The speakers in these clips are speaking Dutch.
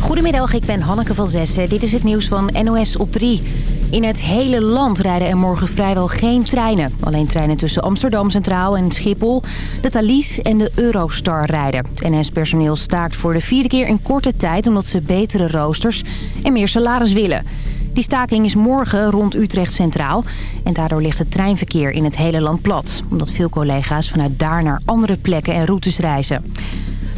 Goedemiddag, ik ben Hanneke van Zessen. Dit is het nieuws van NOS op 3. In het hele land rijden er morgen vrijwel geen treinen. Alleen treinen tussen Amsterdam Centraal en Schiphol, de Thalys en de Eurostar rijden. Het NS-personeel staakt voor de vierde keer in korte tijd... omdat ze betere roosters en meer salaris willen. Die staking is morgen rond Utrecht Centraal. En daardoor ligt het treinverkeer in het hele land plat. Omdat veel collega's vanuit daar naar andere plekken en routes reizen.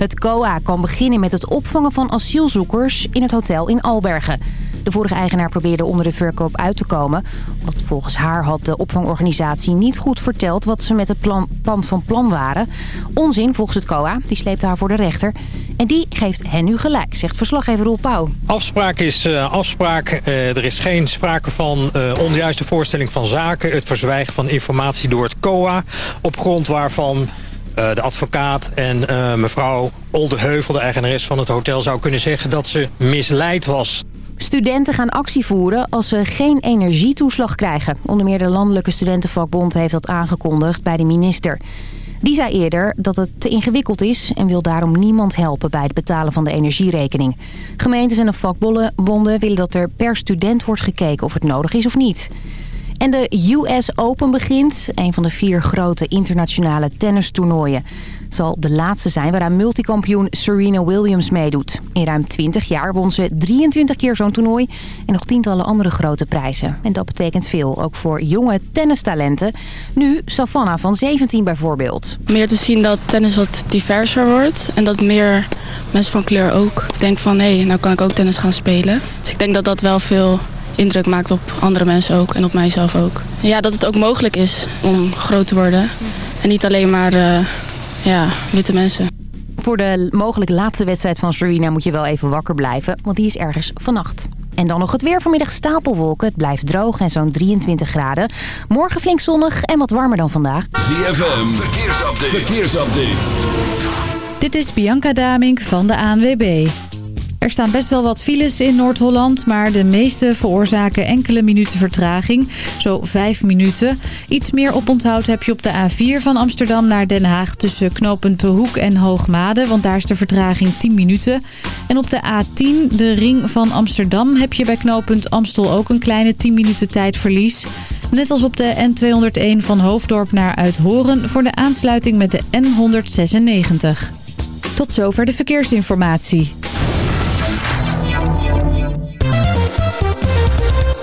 Het COA kan beginnen met het opvangen van asielzoekers in het hotel in Albergen. De vorige eigenaar probeerde onder de verkoop uit te komen. Omdat volgens haar had de opvangorganisatie niet goed verteld wat ze met het pand van plan waren. Onzin volgens het COA, die sleepte haar voor de rechter. En die geeft hen nu gelijk, zegt verslaggever Roel Pauw. Afspraak is uh, afspraak. Uh, er is geen sprake van uh, onjuiste voorstelling van zaken. Het verzwijgen van informatie door het COA. Op grond waarvan de advocaat en uh, mevrouw Oldeheuvel, de eigenares van het hotel, zou kunnen zeggen dat ze misleid was. Studenten gaan actie voeren als ze geen energietoeslag krijgen. Onder meer de Landelijke Studentenvakbond heeft dat aangekondigd bij de minister. Die zei eerder dat het te ingewikkeld is en wil daarom niemand helpen bij het betalen van de energierekening. Gemeentes en de vakbonden willen dat er per student wordt gekeken of het nodig is of niet. En de US Open begint, een van de vier grote internationale tennistoernooien. Het zal de laatste zijn waaraan multikampioen Serena Williams meedoet. In ruim 20 jaar won ze 23 keer zo'n toernooi en nog tientallen andere grote prijzen. En dat betekent veel, ook voor jonge tennistalenten. Nu Savannah van 17 bijvoorbeeld. Meer te zien dat tennis wat diverser wordt en dat meer mensen van kleur ook denken van... hé, hey, nou kan ik ook tennis gaan spelen. Dus ik denk dat dat wel veel indruk maakt op andere mensen ook en op mijzelf ook. Ja, dat het ook mogelijk is om groot te worden. En niet alleen maar uh, ja, witte mensen. Voor de mogelijk laatste wedstrijd van Serena moet je wel even wakker blijven, want die is ergens vannacht. En dan nog het weer vanmiddag stapelwolken. Het blijft droog en zo'n 23 graden. Morgen flink zonnig en wat warmer dan vandaag. ZFM, verkeersupdate. verkeersupdate. Dit is Bianca Damink van de ANWB. Er staan best wel wat files in Noord-Holland, maar de meeste veroorzaken enkele minuten vertraging. Zo vijf minuten. Iets meer oponthoud heb je op de A4 van Amsterdam naar Den Haag tussen knooppunt De Hoek en Hoogmade, want daar is de vertraging 10 minuten. En op de A10, de ring van Amsterdam, heb je bij knooppunt Amstel ook een kleine 10 minuten tijdverlies. Net als op de N201 van Hoofddorp naar Uithoren voor de aansluiting met de N196. Tot zover de verkeersinformatie.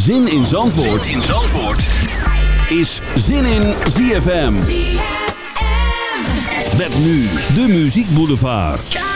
Zin in Zandvoort, zin in Zandvoort. is Zin in ZFM. Met nu de Muziek Boulevard.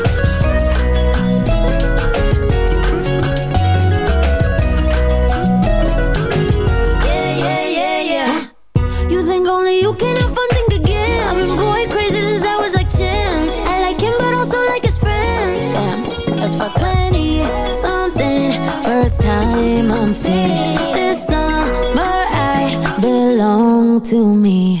To me.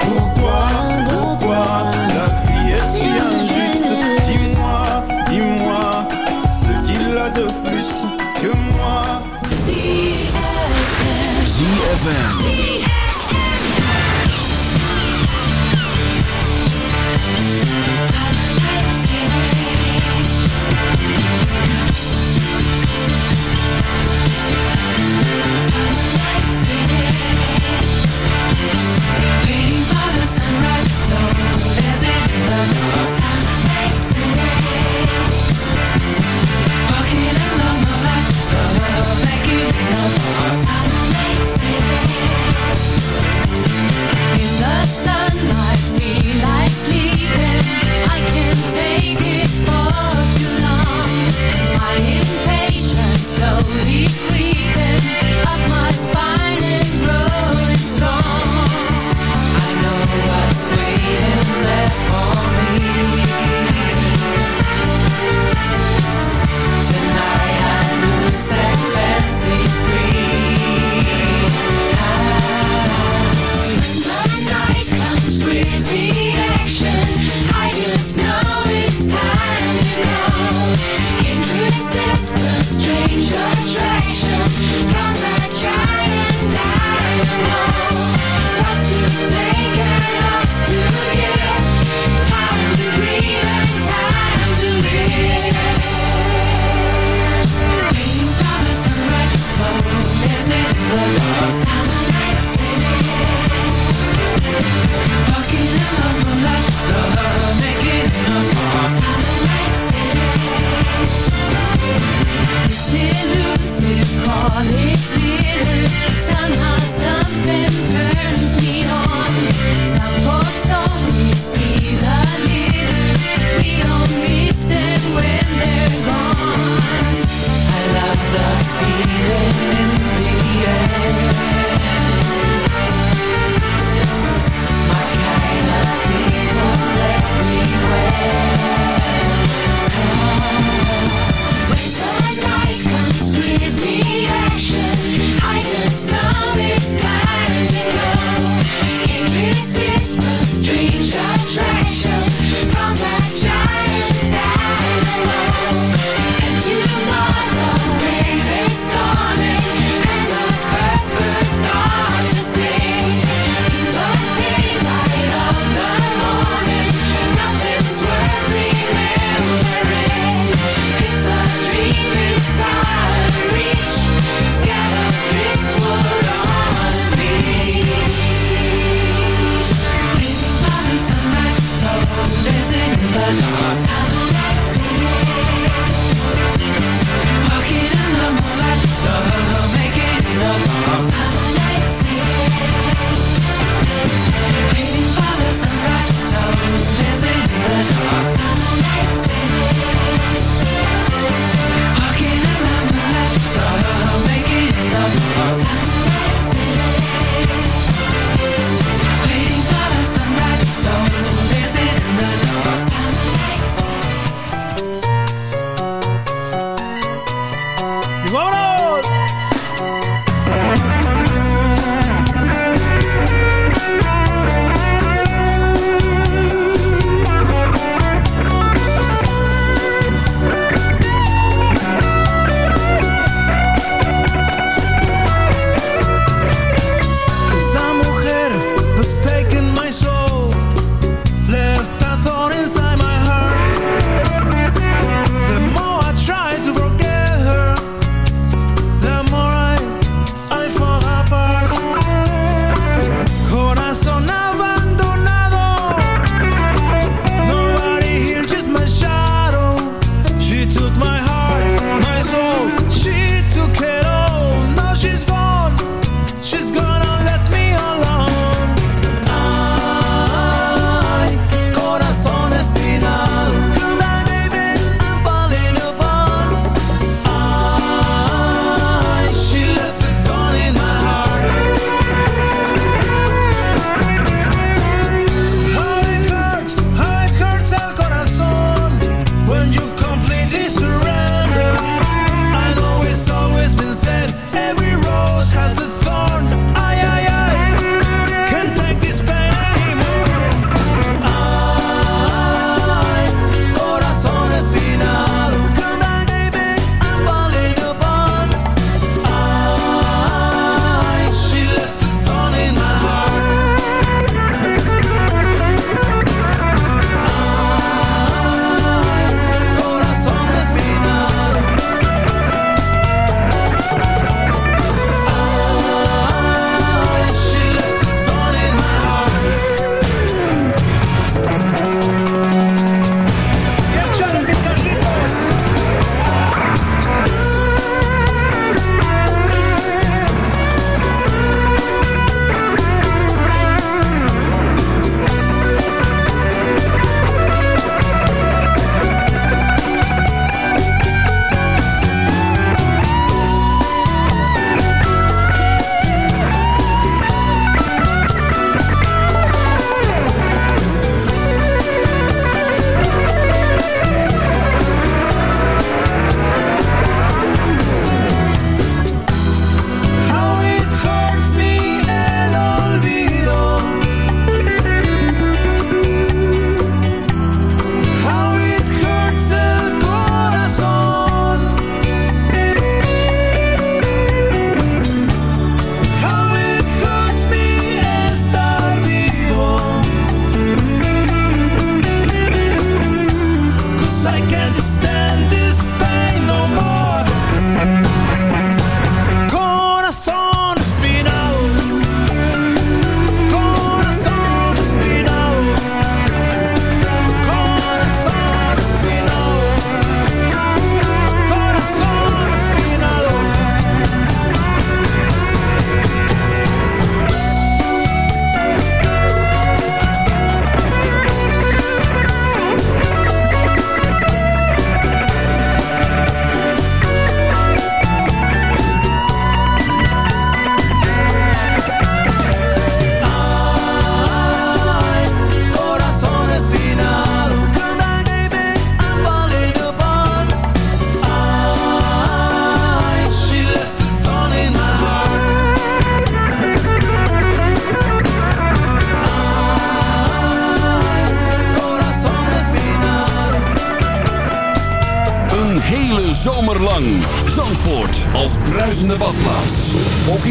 curiosity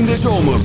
richting de zomer.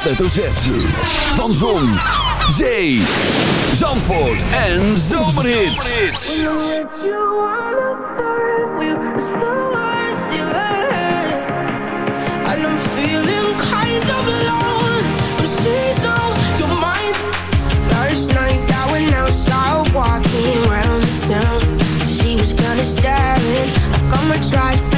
hoofdletter Z. Van Zon, Zee, Zandvoort en Zomerhits. And I'm feeling kind of alone. But she's your mind. First night that went outside walking around the town. She was kinda staring. I got my.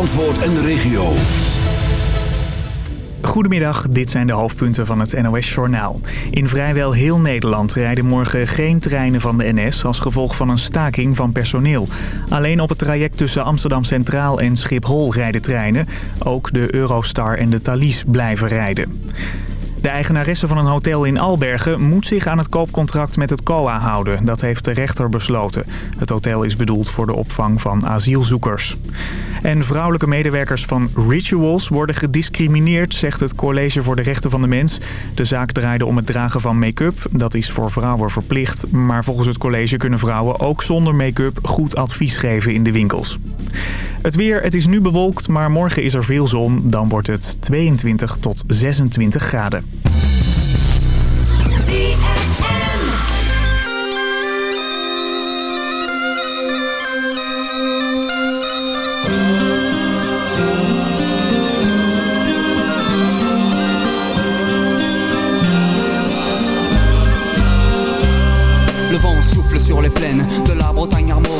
Zandvoort en de regio. Goedemiddag, dit zijn de hoofdpunten van het NOS-journaal. In vrijwel heel Nederland rijden morgen geen treinen van de NS... als gevolg van een staking van personeel. Alleen op het traject tussen Amsterdam Centraal en Schiphol rijden treinen. Ook de Eurostar en de Thalys blijven rijden. De eigenaresse van een hotel in Albergen moet zich aan het koopcontract met het COA houden. Dat heeft de rechter besloten. Het hotel is bedoeld voor de opvang van asielzoekers. En vrouwelijke medewerkers van Rituals worden gediscrimineerd, zegt het College voor de Rechten van de Mens. De zaak draaide om het dragen van make-up. Dat is voor vrouwen verplicht. Maar volgens het college kunnen vrouwen ook zonder make-up goed advies geven in de winkels. Het weer, het is nu bewolkt, maar morgen is er veel zon. Dan wordt het 22 tot 26 graden. pleine.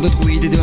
De druides et de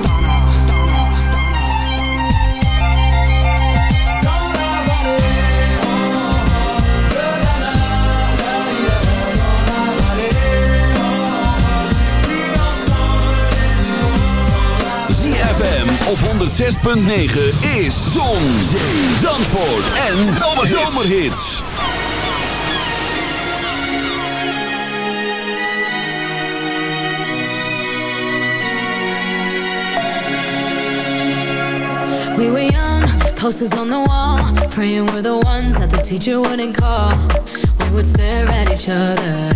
op 106.9 is Zon, Zee, Zandvoort en Zomerhits. We were young, posters on the wall, praying we're the ones that the teacher wouldn't call. We would stare at each other,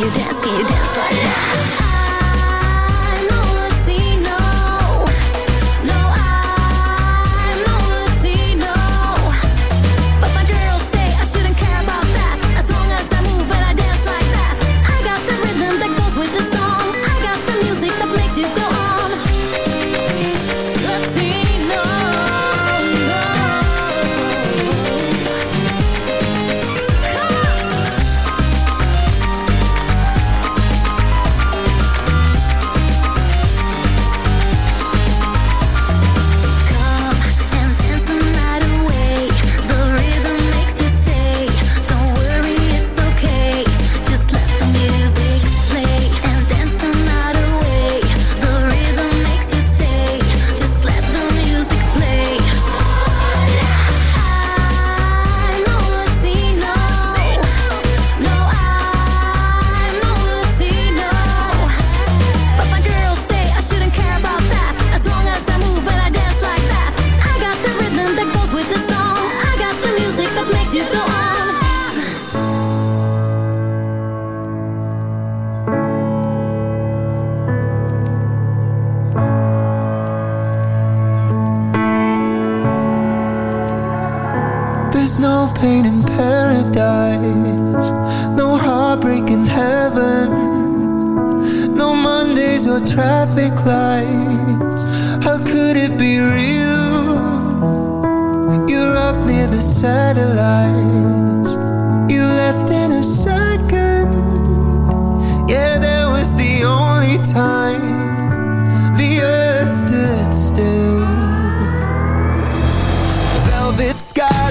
you dance, can you dance?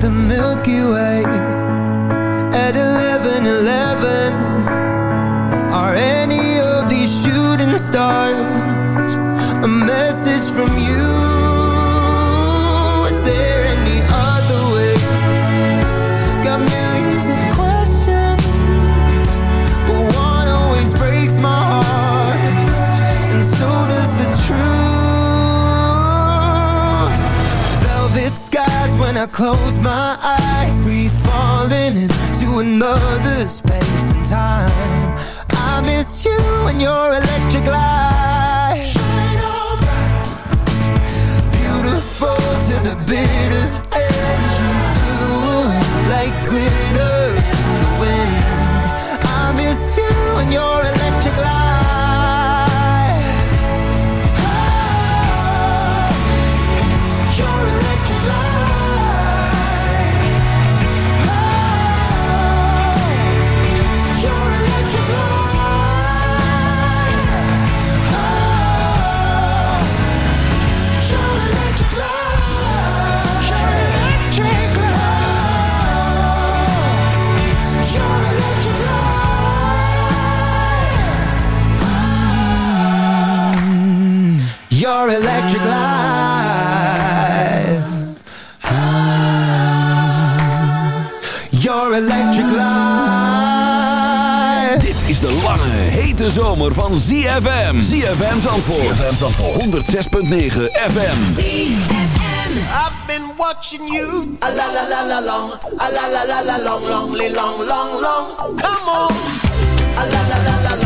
the Milky Way. close my eyes Free falling into another space and time. I miss you and your electric light. Shine on bright, Beautiful to the bitter hete zomer van ZFM. ZFM Zandvoort. ZFM Zandvoort. 106.9 FM. ZFM. I've been watching you. A la la la la long. A la la la la long, long, long, long, long. Come on. A la la la la long.